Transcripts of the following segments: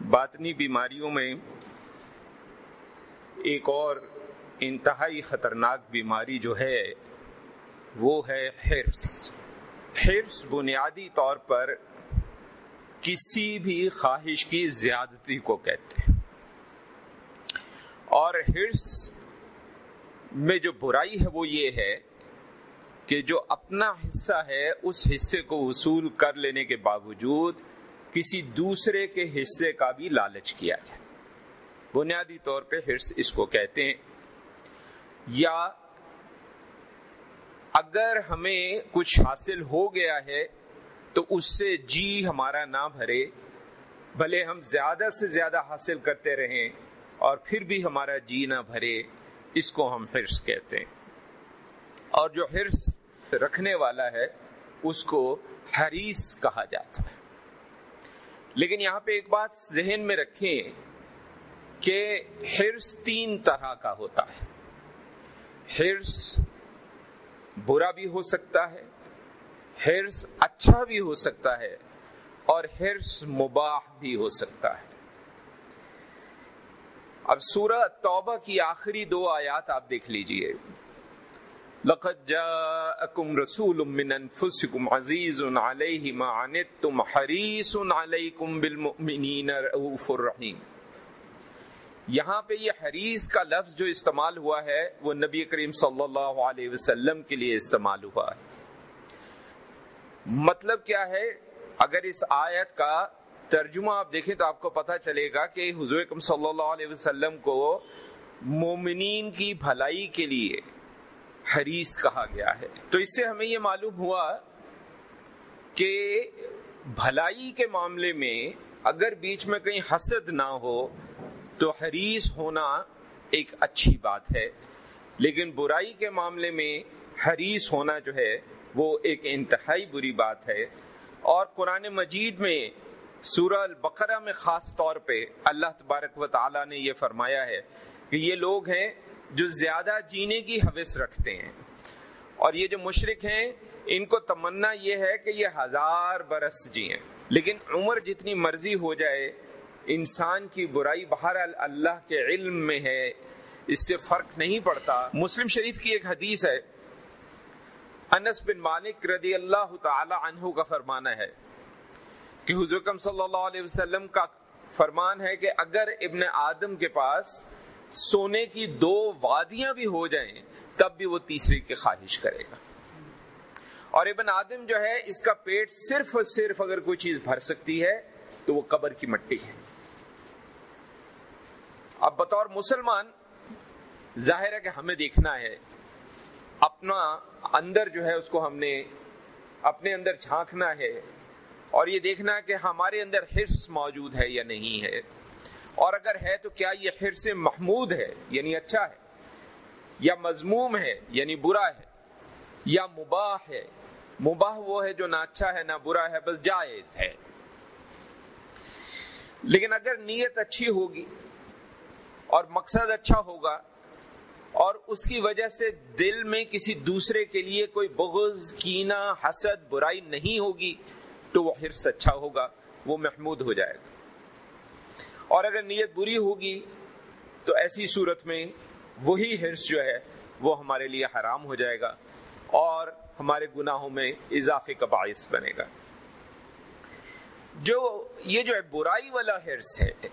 باطنی بیماریوں میں ایک اور انتہائی خطرناک بیماری جو ہے، وہ ہے حرص۔ حرص بنیادی طور پر کسی بھی خواہش کی زیادتی کو کہتے ہیں۔ اور حرص میں جو برائی ہے، وہ یہ ہے کہ جو اپنا حصہ ہے، اس حصے کو وصول کر لینے کے باوجود کسی دوسرے کے حصے کا بھی لالچ کیا جائے۔ بنیادی طور پہ حرص اس کو کہتے ہیں، یا اگر ہمیں کچھ حاصل ہو گیا ہے تو اس سے جی ہمارا نہ بھرے، بھلے ہم زیادہ سے زیادہ حاصل کرتے رہیں اور پھر بھی ہمارا جی نہ بھرے، اس کو ہم حرص کہتے ہیں۔ اور جو حرص رکھنے والا ہے، اس کو حریص کہا جاتا ہے۔ لیکن یہاں پہ ایک بات ذہن میں رکھیں کہ حرص تین طرح کا ہوتا ہے۔ حرص برا بھی ہو سکتا ہے، حرص اچھا بھی ہو سکتا ہے، اور حرص مباح بھی ہو سکتا ہے۔ اب سورہ توبہ کی آخری دو آیات آپ دیکھ لیجیے۔ لقد جاءكم رسول من انفسكم عزيز عليه ما عنتم حريص عليكم بالمؤمنين رؤوف الرحيم۔ یہاں پہ یہ حریص کا لفظ جو استعمال ہوا ہے، وہ نبی کریم صلی اللہ علیہ وسلم کے لیے استعمال ہوا ہے۔ مطلب کیا ہے؟ اگر اس آیت کا ترجمہ آپ دیکھیں تو آپ کو پتا چلے گا کہ حضور صلی اللہ علیہ وسلم کو مومنین کی بھلائی کے لیے حریص کہا گیا ہے۔ تو اس سے ہمیں یہ معلوم ہوا کہ بھلائی کے معاملے میں اگر بیچ میں کہیں حسد نہ ہو، تو حریص ہونا ایک اچھی بات ہے۔ لیکن برائی کے معاملے میں حریص ہونا جو ہے، وہ ایک انتہائی بری بات ہے۔ اور قرآن مجید میں، سورہ البقرہ میں خاص طور پہ اللہ تبارک و تعالی نے یہ فرمایا ہے کہ یہ لوگ ہیں جو زیادہ جینے کی حوث رکھتے ہیں۔ اور یہ جو مشرق ہیں، ان کو تمنا یہ ہے کہ یہ ہزار برس جیئیں۔ لیکن عمر جتنی مرضی ہو جائے، انسان کی برائی بہر اللہ کے علم میں ہے۔ اس سے فرق نہیں پڑتا۔ مسلم شریف کی ایک حدیث ہے۔ انس بن مالک رضی اللہ تعالی عنہ کا فرمانا ہے کہ حضرت صلی اللہ علیہ وسلم کا فرمان ہے کہ اگر ابن آدم کے پاس سونے کی دو وادیاں بھی ہو جائیں، تب بھی وہ تیسری کی خواہش کرے گا۔ اور ابن آدم جو ہے، اس کا پیٹ صرف اور صرف اگر کوئی چیز بھر سکتی ہے، تو وہ قبر کی مٹی ہے۔ اب بطور مسلمان، ظاہر ہے کہ ہمیں دیکھنا ہے، اپنا اندر جو ہے، اس کو ہم نے اپنے اندر جھانکنا ہے، اور یہ دیکھنا ہے کہ ہمارے اندر حرص موجود ہے یا نہیں ہے۔ اور اگر ہے تو کیا یہ حرص محمود ہے؟ یعنی اچھا ہے، یا مضموم ہے یعنی برا ہے، یا مباح ہے؟ مباح وہ ہے جو نہ اچھا ہے نہ برا ہے، بس جائز ہے۔ لیکن اگر نیت اچھی ہوگی اور مقصد اچھا ہوگا اور اس کی وجہ سے دل میں کسی دوسرے کے لیے کوئی بغض، کینہ، حسد، برائی نہیں ہوگی، تو وہ حرص اچھا ہوگا، وہ محمود ہو جائے گا۔ اور اگر نیت بری ہوگی تو ایسی صورت میں وہی حرص جو ہے وہ ہمارے لیے حرام ہو جائے گا اور ہمارے گناہوں میں اضافے کا باعث بنے گا۔ جو یہ جو ہے برائی والا حرص ہے،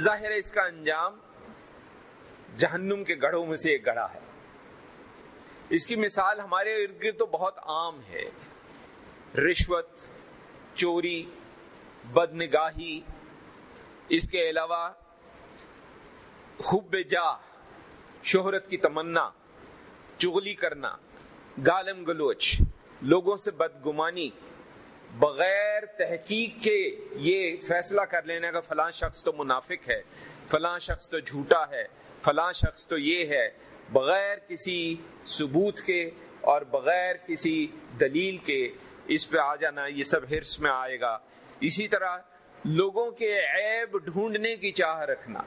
ظاہر ہے اس کا انجام جہنم کے گڑھوں میں سے ایک گڑھا ہے۔ اس کی مثال ہمارے ارد گرد تو بہت عام ہے۔ رشوت، چوری بد نگاہی اس کے علاوہ حب جا، شہرت کی تمنا، چغلی کرنا، گالم گلوچ، لوگوں سے بدگمانی، بغیر تحقیق کے یہ فیصلہ کر لینے کا فلاں شخص تو منافق ہے، فلاں شخص تو جھوٹا ہے، فلاں شخص تو یہ ہے، بغیر کسی ثبوت کے اور بغیر کسی دلیل کے اس پہ آ جانا، یہ سب ہرس میں آئے گا۔ اسی طرح لوگوں کے عیب ڈھونڈنے کی چاہ رکھنا،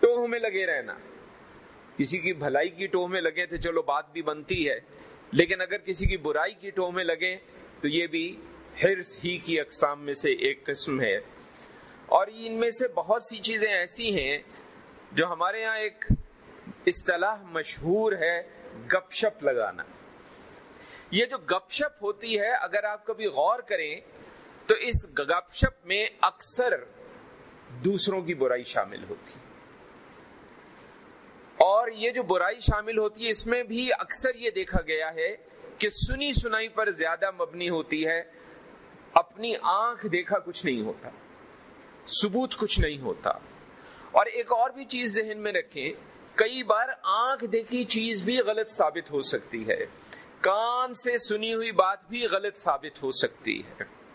ٹوہ میں لگے رہنا۔ کسی کی بھلائی کی ٹوہ میں لگے تو چلو بات بھی بنتی ہے، لیکن اگر کسی کی برائی کی ٹوہ میں لگے تو یہ بھی ہرس ہی کی اقسام میں سے ایک قسم ہے۔ اور ان میں سے بہت سی چیزیں ایسی ہیں جو ہمارے ہاں ایک اصطلاح مشہور ہے، گپ شپ لگانا۔ یہ جو گپ شپ ہوتی ہے، اگر آپ کبھی غور کریں تو اس گپ شپ میں اکثر دوسروں کی برائی شامل ہوتی اور یہ جو برائی شامل ہوتی ہے، اس میں بھی اکثر یہ دیکھا گیا ہے کہ سنی سنائی پر زیادہ مبنی ہوتی ہے۔ اپنی آنکھ دیکھا کچھ نہیں ہوتا، ثبوت کچھ نہیں ہوتا۔ اور ایک اور بھی چیز ذہن میں رکھیں، کئی بار آنکھ دیکھی چیز بھی غلط ثابت ہو سکتی ہے۔ کان سے سنی ہوئی بات بھی غلط ثابت ہو سکتی ہے۔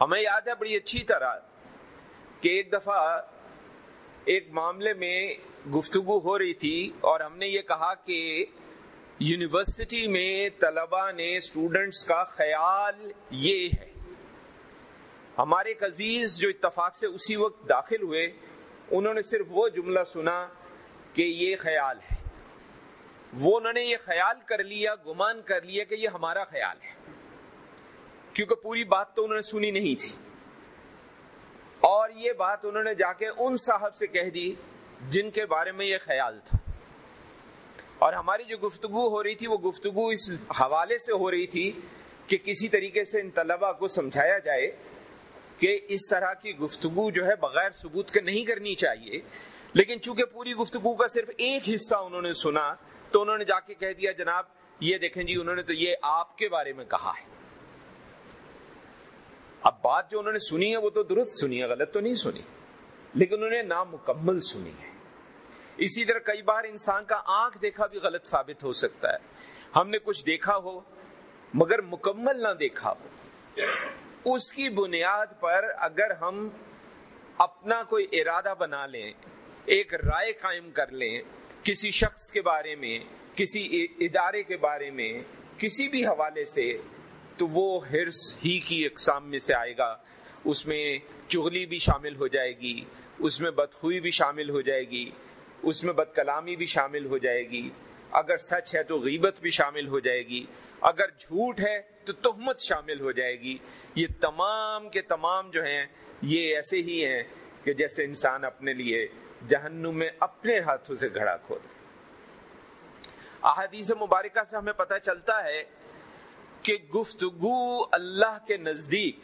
ہمیں یاد ہے بڑی اچھی طرح کہ ایک دفعہ ایک معاملے میں گفتگو ہو رہی تھی اور ہم نے یہ کہا کہ یونیورسٹی میں طلبا نے اسٹوڈنٹس کا خیال یہ ہے۔ ہمارے ایک عزیز جو اتفاق سے اسی وقت داخل ہوئے، انہوں نے صرف وہ جملہ سنا کہ یہ خیال ہے۔ وہ انہوں نے یہ خیال کر لیا، گمان کر لیا کہ یہ ہمارا خیال ہے۔ کیونکہ پوری بات تو انہوں نے سنی نہیں تھی۔ اور یہ بات انہوں نے جا کے ان صاحب سے کہہ دی جن کے بارے میں یہ خیال تھا۔ اور ہماری جو گفتگو ہو رہی تھی وہ گفتگو اس حوالے سے ہو رہی تھی کہ کسی طریقے سے ان طلبا کو سمجھایا جائے کہ اس طرح کی گفتگو جو ہے بغیر ثبوت کے نہیں کرنی چاہیے۔ لیکن چونکہ پوری گفتگو کا صرف ایک حصہ انہوں نے سنا تو انہوں نے جا کے کہہ دیا، جناب یہ دیکھیں جی انہوں نے تو یہ آپ کے بارے میں کہا ہے۔ اب بات جو انہوں نے سنی ہے وہ تو درست سنی ہے، غلط تو نہیں سنی۔ لیکن انہوں نے نامکمل سنی ہے۔ اسی طرح کئی بار انسان کا آنکھ دیکھا بھی غلط ثابت ہو سکتا ہے۔ ہم نے کچھ دیکھا ہو، مگر مکمل نہ دیکھا ہو۔ اس کی بنیاد پر اگر ہم اپنا کوئی ارادہ بنا لیں، ایک رائے قائم کر لیں کسی شخص کے بارے میں، کسی ادارے کے بارے میں، کسی بھی حوالے سے تو وہ ہرس ہی کی اقسام میں سے آئے گا۔ اس میں چغلی بھی شامل ہو جائے گی، اس میں بدخوئی بھی شامل ہو جائے گی، اس میں بد کلامی بھی شامل ہو جائے گی۔ اگر سچ ہے تو غیبت بھی شامل ہو جائے گی، اگر جھوٹ ہے تو تہمت شامل ہو جائے گی۔ یہ تمام کے تمام جو ہیں، یہ ایسے ہی ہیں کہ جیسے انسان اپنے لیے جہنم میں اپنے ہاتھوں سے گھڑا کھود احادیث مبارکہ سے ہمیں پتہ چلتا ہے کہ گفتگو اللہ کے نزدیک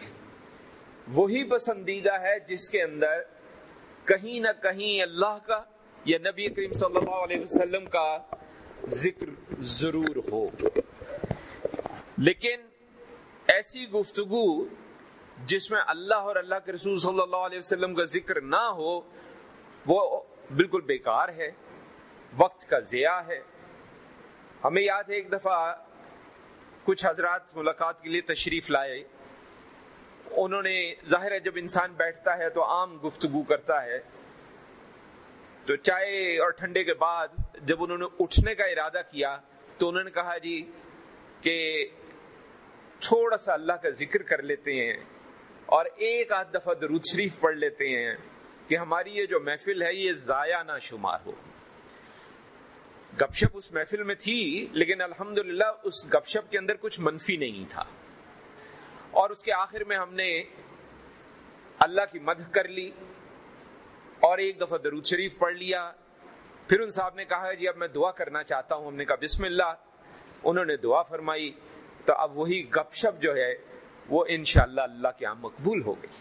وہی پسندیدہ ہے جس کے اندر کہیں نہ کہیں اللہ کا یا نبی کریم صلی اللہ علیہ وسلم کا ذکر ضرور ہو۔ لیکن ایسی گفتگو جس میں اللہ اور اللہ کے رسول صلی اللہ علیہ وسلم کا ذکر نہ ہو، وہ بالکل بیکار ہے، وقت کا ضیاع ہے۔ ہمیں یاد ہے ایک دفعہ کچھ حضرات ملاقات کے لیے تشریف لائے۔ انہوں نے ظاہر ہے جب انسان بیٹھتا ہے تو عام گفتگو کرتا ہے۔ تو چائے اور ٹھنڈے کے بعد جب انہوں نے اٹھنے کا ارادہ کیا تو انہوں نے کہا جی کہ تھوڑا سا اللہ کا ذکر کر لیتے ہیں اور ایک آدھ دفعہ درود شریف پڑھ لیتے ہیں کہ ہماری یہ جو محفل ہے یہ ضائع نہ شمار ہو۔ گپ شپ اس محفل میں تھی، لیکن الحمدللہ اس گپ شپ کے اندر کچھ منفی نہیں تھا۔ اور اس کے آخر میں ہم نے اللہ کی مدح کر لی اور ایک دفعہ درود شریف پڑھ لیا۔ پھر ان صاحب نے کہا جی اب میں دعا کرنا چاہتا ہوں۔ ہم نے کہا، بسم اللہ۔ انہوں نے دعا فرمائی۔ تو اب وہی گپ شپ جو ہے، وہ انشاءاللہ اللہ کے یہاں مقبول ہو گئی۔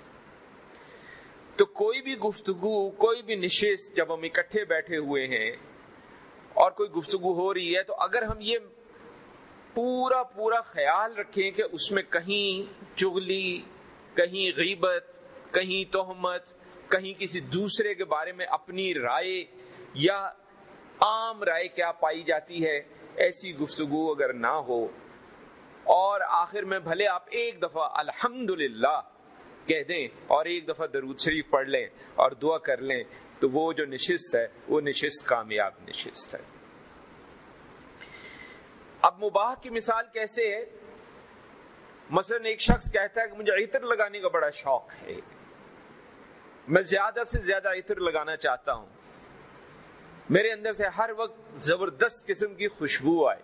تو کوئی بھی گفتگو، کوئی بھی نشست جب ہم اکٹھے بیٹھے ہوئے ہیں اور کوئی گفتگو ہو رہی ہے تو اگر ہم یہ پورا پورا خیال رکھیں کہ اس میں کہیں چغلی، کہیں غیبت، کہیں تہمت، کہیں کسی دوسرے کے بارے میں اپنی رائے یا عام رائے کیا پائی جاتی ہے، ایسی گفتگو اگر نہ ہو اور آخر میں بھلے آپ ایک دفعہ الحمد کہہ دیں اور ایک دفعہ درود شریف پڑھ لیں اور دعا کر لیں تو وہ جو نشست ہے، وہ نشست کامیاب نشست ہے۔ اب مباح کی مثال کیسے ہے؟ مثلا ایک شخص کہتا ہے کہ مجھے عطر لگانے کا بڑا شوق ہے۔ میں زیادہ سے زیادہ عطر لگانا چاہتا ہوں۔ میرے اندر سے ہر وقت زبردست قسم کی خوشبو آئے۔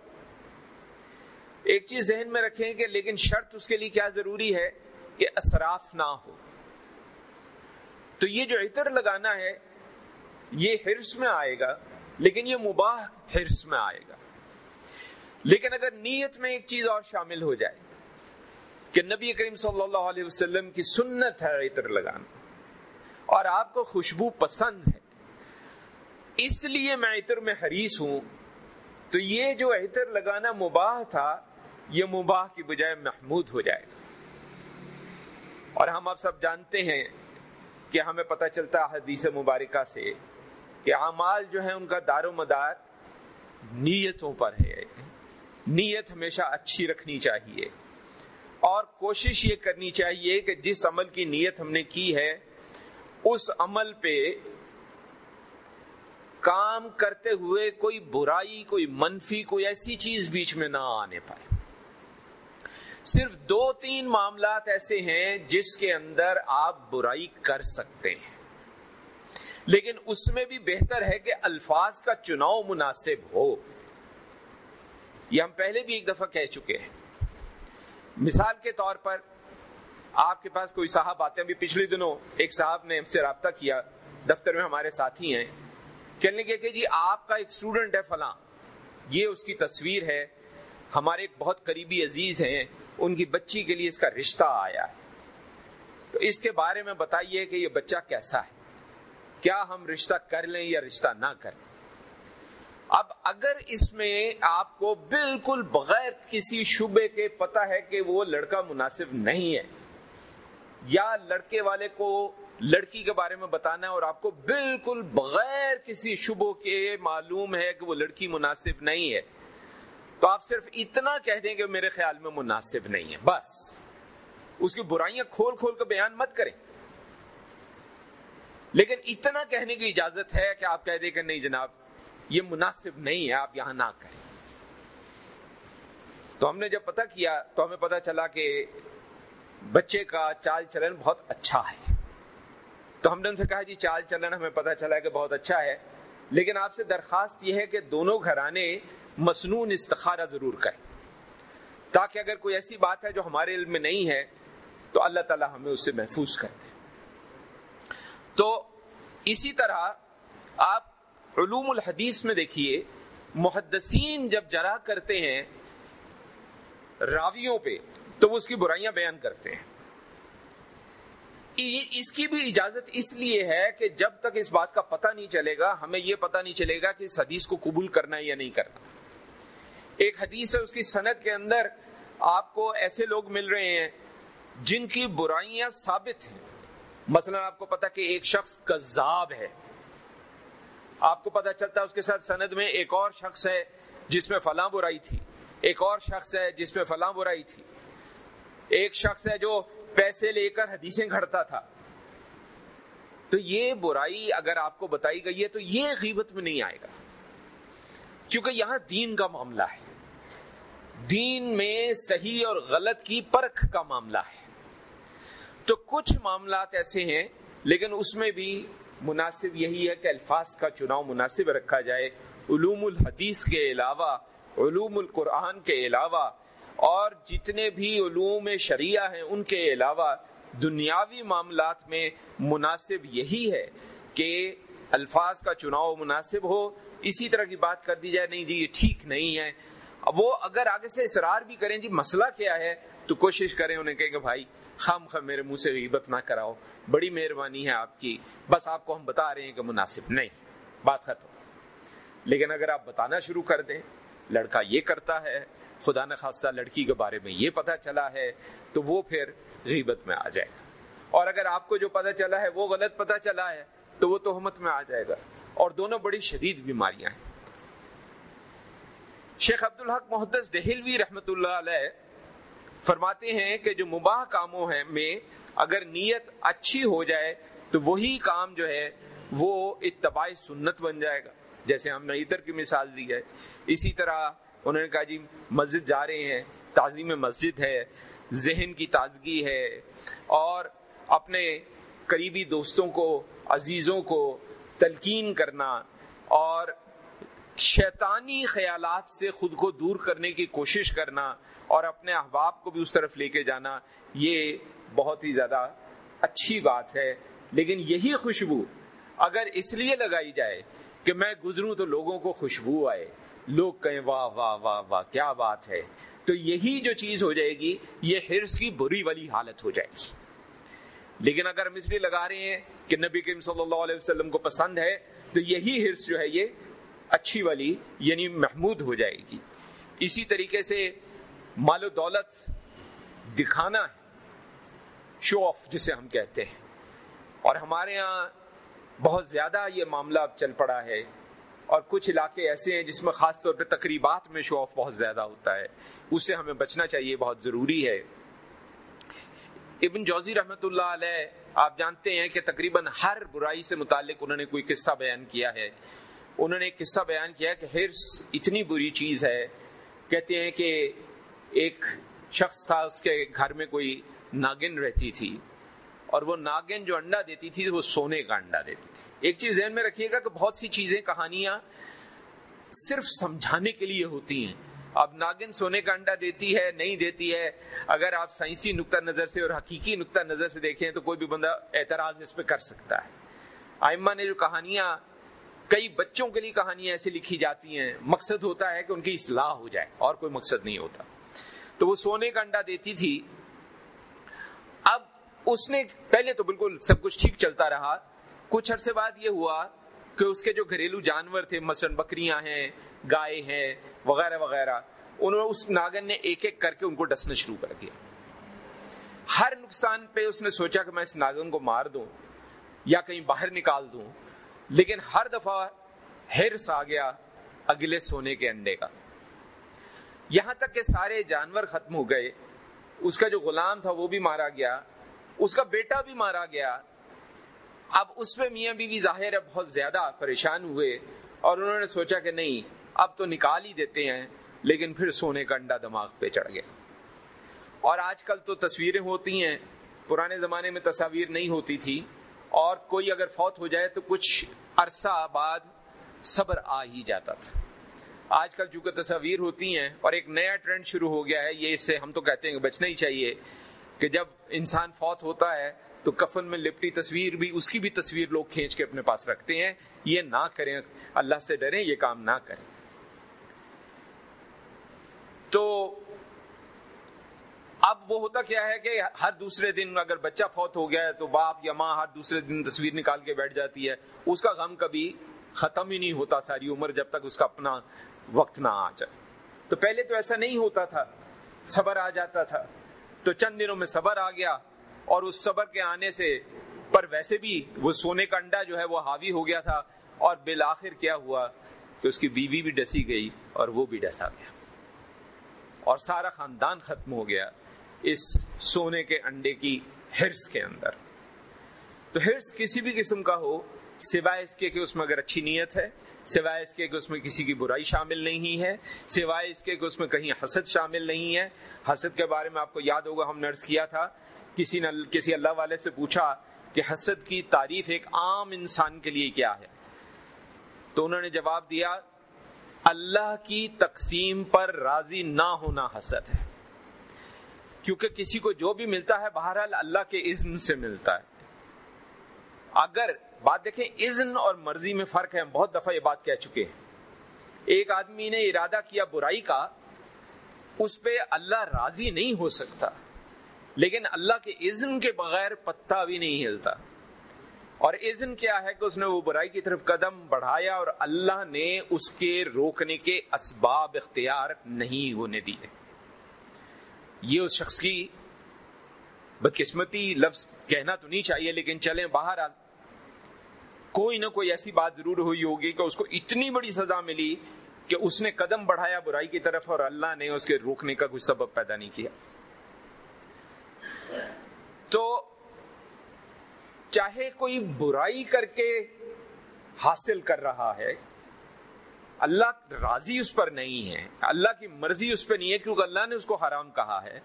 ایک چیز ذہن میں رکھیں کہ لیکن شرط اس کے لیے کیا ضروری ہے کہ اثراف نہ ہو۔ تو یہ جو عطر لگانا ہے یہ حرص میں آئے گا، لیکن یہ مباح حرص میں آئے گا۔ لیکن اگر نیت میں ایک چیز اور شامل ہو جائے کہ نبی کریم صلی اللہ علیہ وسلم کی سنت ہے عطر لگانا، اور آپ کو خوشبو پسند ہے، اس لیے میں عطر میں حریص ہوں، تو یہ جو عطر لگانا مباح تھا، یہ مباح کی بجائے محمود ہو جائے گا۔ اور ہم اب سب جانتے ہیں کہ ہمیں پتہ چلتا حدیث مبارکہ سے کہ اعمال جو ہیں ان کا دار و مدار نیتوں پر ہے۔ نیت ہمیشہ اچھی رکھنی چاہیے۔ اور کوشش یہ کرنی چاہیے کہ جس عمل کی نیت ہم نے کی ہے، اس عمل پہ کام کرتے ہوئے کوئی برائی، کوئی منفی، کوئی ایسی چیز بیچ میں نہ آنے پائے۔ صرف دو تین معاملات ایسے ہیں جس کے اندر آپ برائی کر سکتے ہیں۔ لیکن اس میں بھی بہتر ہے کہ الفاظ کا چناؤ مناسب ہو۔ یہ ہم پہلے بھی ایک دفعہ کہہ چکے ہیں۔ مثال کے طور پر آپ کے پاس کوئی صاحب آتے ہیں۔ ابھی پچھلے دنوں ایک صاحب نے ہم سے رابطہ کیا۔ دفتر میں ہمارے ساتھی ہیں۔ کہنے کے کہ جی آپ کا ایک اسٹوڈنٹ ہے فلاں۔ یہ اس کی تصویر ہے۔ ہمارے ایک بہت قریبی عزیز ہیں۔ ان کی بچی کے لیے اس کا رشتہ آیا ہے۔ تو اس کے بارے میں بتائیے کہ یہ بچہ کیسا ہے۔ کیا ہم رشتہ کر لیں یا رشتہ نہ کریں؟ اب اگر اس میں آپ کو بالکل بغیر کسی شبے کے پتا ہے کہ وہ لڑکا مناسب نہیں ہے، یا لڑکے والے کو لڑکی کے بارے میں بتانا ہے اور آپ کو بالکل بغیر کسی شبوں کے معلوم ہے کہ وہ لڑکی مناسب نہیں ہے، تو آپ صرف اتنا کہہ دیں کہ میرے خیال میں مناسب نہیں ہے، بس۔ اس کی برائیاں کھول کھول کر بیان مت کریں۔ لیکن اتنا کہنے کی اجازت ہے کہ آپ کہہ دیں کہ نہیں جناب، یہ مناسب نہیں ہے، آپ یہاں نہ کریں۔ تو ہم نے جب پتا کیا تو ہمیں پتا چلا کہ بچے کا چال چلن بہت اچھا ہے۔ تو ہم نے ان سے کہا جی چال چلن ہمیں پتا چلا کہ بہت اچھا ہے، لیکن آپ سے درخواست یہ ہے کہ دونوں گھرانے مصنون استخارہ ضرور کریں۔ تاکہ اگر کوئی ایسی بات ہے جو ہمارے علم میں نہیں ہے، تو اللہ تعالی ہمیں اسے محفوظ کر دے۔ تو اسی طرح آپ علوم الحدیث میں دیکھیے، محدثین جب جرا کرتے ہیں راویوں پہ، تو وہ اس کی برائیاں بیان کرتے ہیں۔ اس کی بھی اجازت اس لیے ہے کہ جب تک اس بات کا پتہ نہیں چلے گا، ہمیں یہ پتہ نہیں چلے گا کہ اس حدیث کو قبول کرنا ہے یا نہیں کرنا۔ ایک حدیث ہے، اس کی صنعت کے اندر آپ کو ایسے لوگ مل رہے ہیں جن کی برائیاں ثابت ہیں۔ مثلا آپ کو پتا کہ ایک شخص کذاب ہے۔ آپ کو پتا چلتا ہے اس کے ساتھ سند میں ایک اور شخص ہے جس میں فلاں برائی تھی۔ ایک اور شخص ہے جس میں فلاں برائی تھی۔ ایک شخص ہے جو پیسے لے کر حدیثیں گھڑتا تھا۔ تو یہ برائی اگر آپ کو بتائی گئی ہے تو یہ غیبت میں نہیں آئے گا۔ کیونکہ یہاں دین کا معاملہ ہے۔ دین میں صحیح اور غلط کی پرکھ کا معاملہ ہے۔ تو کچھ معاملات ایسے ہیں، لیکن اس میں بھی مناسب یہی ہے کہ الفاظ کا چناؤ مناسب رکھا جائے۔ علوم الحدیث کے علاوہ، علوم القرآن کے علاوہ، اور جتنے بھی علوم شریعہ ہیں، ان کے علاوہ دنیاوی معاملات میں مناسب یہی ہے کہ الفاظ کا چناؤ مناسب ہو۔ اسی طرح کی بات کر دی جائے، نہیں جی یہ ٹھیک نہیں ہے۔ وہ اگر آگے سے اصرار بھی کریں جی مسئلہ کیا ہے؟ تو کوشش کریں، انہیں کہیں کہ بھائی، خام خام، میرے منہ سے غیبت نہ کراؤ۔ بڑی مہربانی ہے آپ کی۔ بس آپ کو ہم بتا رہے ہیں کہ مناسب نہیں۔ بات ختم۔ لیکن اگر آپ بتانا شروع کر دیں، لڑکا یہ کرتا ہے، خدا نخواستہ لڑکی کے بارے میں یہ پتا چلا ہے، تو وہ پھر غیبت میں آ جائے گا۔ اور اگر آپ کو جو پتا چلا ہے، وہ غلط پتا چلا ہے، تو وہ تہمت میں آ جائے گا۔ اور دونوں بڑی شدید بیماریاں ہیں۔ شیخ عبد الحق محدث دہلوی رحمت اللہ علیہ فرماتے ہیں کہ جو مباح کاموں ہیں میں اگر نیت اچھی ہو جائے تو وہی کام جو ہے وہ اتباع سنت بن جائے گا۔ جیسے ہم نے ادھر کی مثال دی ہے۔ اسی طرح انہوں نے کہا جی مسجد جا رہے ہیں، تعظیم مسجد ہے، ذہن کی تازگی ہے اور اپنے قریبی دوستوں کو، عزیزوں کو تلقین کرنا اور شیطانی خیالات سے خود کو دور کرنے کی کوشش کرنا اور اپنے احباب کو بھی اس طرف لے کے جانا، یہ بہت ہی زیادہ اچھی بات ہے۔ لیکن یہی خوشبو اگر اس لیے لگائی جائے کہ میں گزروں تو لوگوں کو خوشبو آئے۔ لوگ کہیں، واہ واہ واہ واہ، کیا بات ہے! تو یہی جو چیز ہو جائے گی، یہ ہرس کی بری والی حالت ہو جائے گی۔ لیکن اگر ہم اس لیے لگا رہے ہیں کہ نبی کریم صلی اللہ علیہ وسلم کو پسند ہے، تو یہی ہرس جو ہے، یہ اچھی والی یعنی محمود ہو جائے گی۔ اسی طریقے سے مال و دولت دکھانا ہے شو آف جسے ہم کہتے ہیں۔ اور ہمارے ہاں بہت زیادہ یہ معاملہ اب چل پڑا ہے۔ اور کچھ علاقے ایسے ہیں جس میں خاص طور پہ تقریبات میں شو آف بہت زیادہ ہوتا ہے۔ اس سے ہمیں بچنا چاہیے، بہت ضروری ہے۔ ابن جوزی رحمت اللہ علیہ، آپ جانتے ہیں کہ تقریباً ہر برائی سے متعلق انہوں نے کوئی قصہ بیان کیا ہے۔ انہوں نے ایک قصہ بیان کیا کہ ہرس اتنی بری چیز ہے، کہتے ہیں کہ ایک شخص تھا، اس کے گھر میں کوئی ناگن رہتی تھی اور وہ ناگن جو انڈا دیتی تھی، وہ سونے کا انڈا دیتی تھی۔ ایک چیز ذہن میں رکھیے گا کہ بہت سی چیزیں، کہانیاں صرف سمجھانے کے لیے ہوتی ہیں۔ اب ناگن سونے کا انڈا دیتی ہے، نہیں دیتی ہے، اگر آپ سائنسی نقطہ نظر سے اور حقیقی نقطہ نظر سے دیکھیں تو کوئی بھی بندہ اعتراض اس پہ کر سکتا ہے۔ آئمہ نے جو کہانیاں کئی بچوں کے لیے کہانیاں ایسے لکھی جاتی ہیں، مقصد ہوتا ہے کہ ان کی اصلاح ہو جائے، اور کوئی مقصد نہیں ہوتا۔ تو وہ سونے کا انڈا دیتی تھی۔ اب اس نے پہلے تو بالکل سب کچھ ٹھیک چلتا رہا۔ کچھ عرصے بعد یہ ہوا کہ اس کے جو گھریلو جانور تھے، مثلاً بکریاں ہیں، گائے ہیں، وغیرہ وغیرہ، انہوں نے اس ناگن نے ایک ایک کر کے ان کو ڈسنا شروع کر دیا۔ ہر نقصان پہ اس نے سوچا کہ میں اس ناگن کو مار دوں یا کہیں باہر نکال دوں۔ لیکن ہر دفعہ ہرس آ گیا اگلے سونے کے انڈے کا۔ یہاں تک کہ سارے جانور ختم ہو گئے۔ اس کا جو غلام تھا وہ بھی مارا گیا۔ اس کا بیٹا بھی مارا گیا۔ اب اس میں میاں بیوی بی ظاہر ہے بہت زیادہ پریشان ہوئے اور انہوں نے سوچا کہ نہیں، اب تو نکال ہی دیتے ہیں۔ لیکن پھر سونے کا انڈا دماغ پہ چڑھ گیا۔ اور آج کل تو تصویریں ہوتی ہیں۔ پرانے زمانے میں تصاویر نہیں ہوتی تھی۔ اور کوئی اگر فوت ہو جائے تو کچھ عرصہ بعد صبر آ ہی جاتا تھا۔ آج کل چونکہ تصاویر ہوتی ہیں اور ایک نیا ٹرینڈ شروع ہو گیا ہے، یہ اس سے ہم تو کہتے ہیں کہ بچنا ہی چاہیے کہ جب انسان فوت ہوتا ہے تو کفن میں لپٹی تصویر بھی، اس کی بھی تصویر لوگ کھینچ کے اپنے پاس رکھتے ہیں۔ یہ نہ کریں، اللہ سے ڈریں، یہ کام نہ کریں۔ تو اب وہ ہوتا کیا ہے کہ ہر دوسرے دن اگر بچہ فوت ہو گیا ہے تو باپ یا ماں ہر دوسرے دن تصویر نکال کے بیٹھ جاتی ہے۔ اس کا غم کبھی ختم ہی نہیں ہوتا ساری عمر جب تک اس کا اپنا وقت نہ آ جائے۔ تو پہلے تو ایسا نہیں ہوتا تھا، صبر آ جاتا تھا۔ تو چند دنوں میں صبر آ گیا اور اس صبر کے آنے سے پر ویسے بھی وہ سونے کا انڈا جو ہے وہ حاوی ہو گیا تھا اور بالآخر کیا ہوا کہ اس کی بیوی بھی ڈسی گئی اور وہ بھی ڈسا گیا۔ اور سارا خاندان ختم ہو گیا۔ اس سونے کے انڈے کی ہرس کے اندر۔ تو ہرس کسی بھی قسم کا ہو، سوائے اس کے کہ اس میں اگر اچھی نیت ہے، سوائے اس کے کہ اس میں کسی کی برائی شامل نہیں ہے، سوائے اس کے کہ اس میں کہیں حسد شامل نہیں ہے۔ حسد کے بارے میں آپ کو یاد ہوگا، ہم نرس کیا تھا، کسی نے کسی اللہ والے سے پوچھا کہ حسد کی تعریف ایک عام انسان کے لیے کیا ہے؟ تو انہوں نے جواب دیا، اللہ کی تقسیم پر راضی نہ ہونا حسد ہے۔ کیونکہ کسی کو جو بھی ملتا ہے، بہرحال اللہ کے اذن سے ملتا ہے۔ اگر بات دیکھیں، اذن اور مرضی میں فرق ہے۔ ہم بہت دفعہ یہ بات کہہ چکے ہیں۔ ایک آدمی نے ارادہ کیا برائی کا، اس پہ اللہ راضی نہیں ہو سکتا۔ لیکن اللہ کے اذن کے بغیر پتا بھی نہیں ہلتا۔ اور اذن کیا ہے کہ اس نے وہ برائی کی طرف قدم بڑھایا اور اللہ نے اس کے روکنے کے اسباب اختیار نہیں ہونے دیے۔ یہ اس شخص کی بدقسمتی لفظ کہنا تو نہیں چاہیے، لیکن چلیں باہر آ کوئی نہ کوئی ایسی بات ضرور ہوئی ہوگی کہ اس کو اتنی بڑی سزا ملی کہ اس نے قدم بڑھایا برائی کی طرف اور اللہ نے اس کے روکنے کا کوئی سبب پیدا نہیں کیا۔ تو چاہے کوئی برائی کر کے حاصل کر رہا ہے اللہ راضی اس پر نہیں ہے، اللہ کی مرضی اس پہ نہیں ہے کیونکہ اللہ نے اس کو حرام کہا ہے۔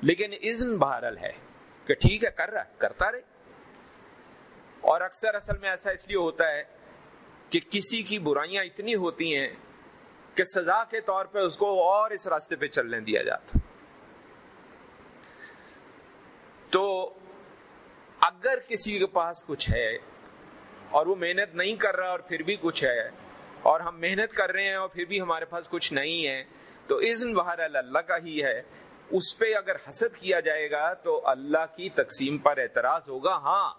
لیکن اذن بہرل ہے کہ ٹھیک ہے، کر رہا کرتا رہے۔ اور اکثر اصل میں ایسا اس لیے ہوتا ہے کہ کسی کی برائیاں اتنی ہوتی ہیں کہ سزا کے طور پہ اس کو اور اس راستے پہ چلنے دیا جاتا۔ تو اگر کسی کے پاس کچھ ہے اور وہ محنت نہیں کر رہا اور پھر بھی کچھ ہے اور ہم محنت کر رہے ہیں اور پھر بھی ہمارے پاس کچھ نہیں ہے، تو اذن بہر اللہ کا ہی ہے۔ اس پہ اگر حسد کیا جائے گا تو اللہ کی تقسیم پر اعتراض ہوگا۔ ہاں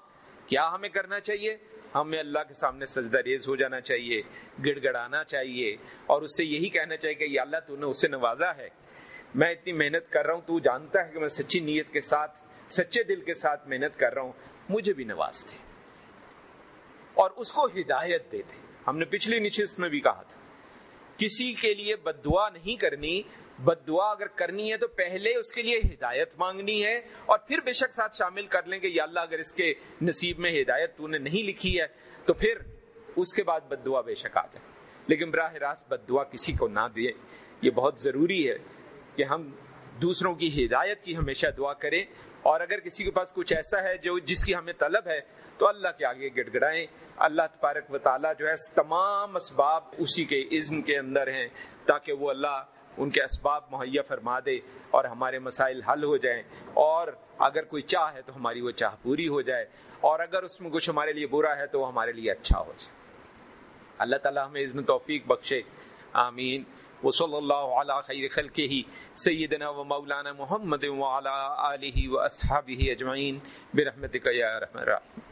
کیا ہمیں کرنا چاہیے؟ ہمیں اللہ کے سامنے سجدہ ریز ہو جانا چاہیے گڑ گڑانا چاہیے۔ اور اس سے یہی کہنا چاہیے کہ یا اللہ تو نے اسے نوازا ہے۔ میں اتنی محنت کر رہا ہوں، تو جانتا ہے کہ میں سچی نیت کے ساتھ، سچے دل کے ساتھ محنت کر رہا ہوں۔ مجھے بھی نواز تھے۔ اور اس کو ہدایت دے دے۔ ہم نے پچھلی نشست میں بھی کہا تھا۔ کسی کے لیے بد دعا نہیں کرنی بد دعا اگر کرنی ہے تو پہلے اس کے لیے ہدایت مانگنی ہے اور پھر بے شک ساتھ شامل کر لیں کہ یا اللہ اگر اس کے نصیب میں ہدایت تو نے نہیں لکھی ہے تو پھر اس کے بعد بد دعا بے شک آ جائے۔ لیکن براہ راست بد دعا کسی کو نہ دے، یہ بہت ضروری ہے کہ ہم دوسروں کی ہدایت کی ہمیشہ دعا کریں۔ اور اگر کسی کے پاس کچھ ایسا ہے جو جس کی ہمیں طلب ہے، تو اللہ کے آگے گڑ گڑائیں اللہ تبارک و تعالیٰ جو ہے تمام اسباب اسی کے اذن کے اندر ہیں تاکہ وہ اللہ ان کے اسباب مہیا فرما دے اور ہمارے مسائل حل ہو جائیں۔ اور اگر کوئی چاہ ہے تو ہماری وہ چاہ پوری ہو جائے۔ اور اگر اس میں کچھ ہمارے لیے برا ہے تو وہ ہمارے لیے اچھا ہو جائے۔ اللہ تعالیٰ ہمیں اذن توفیق بخشے۔ آمین۔ وصلی اللہ علی خیر خلقہ سیدنا و مولانا محمد وعلی آلہ و اصحابہ اجمعین برحمتک یا رحمہ الرحیم۔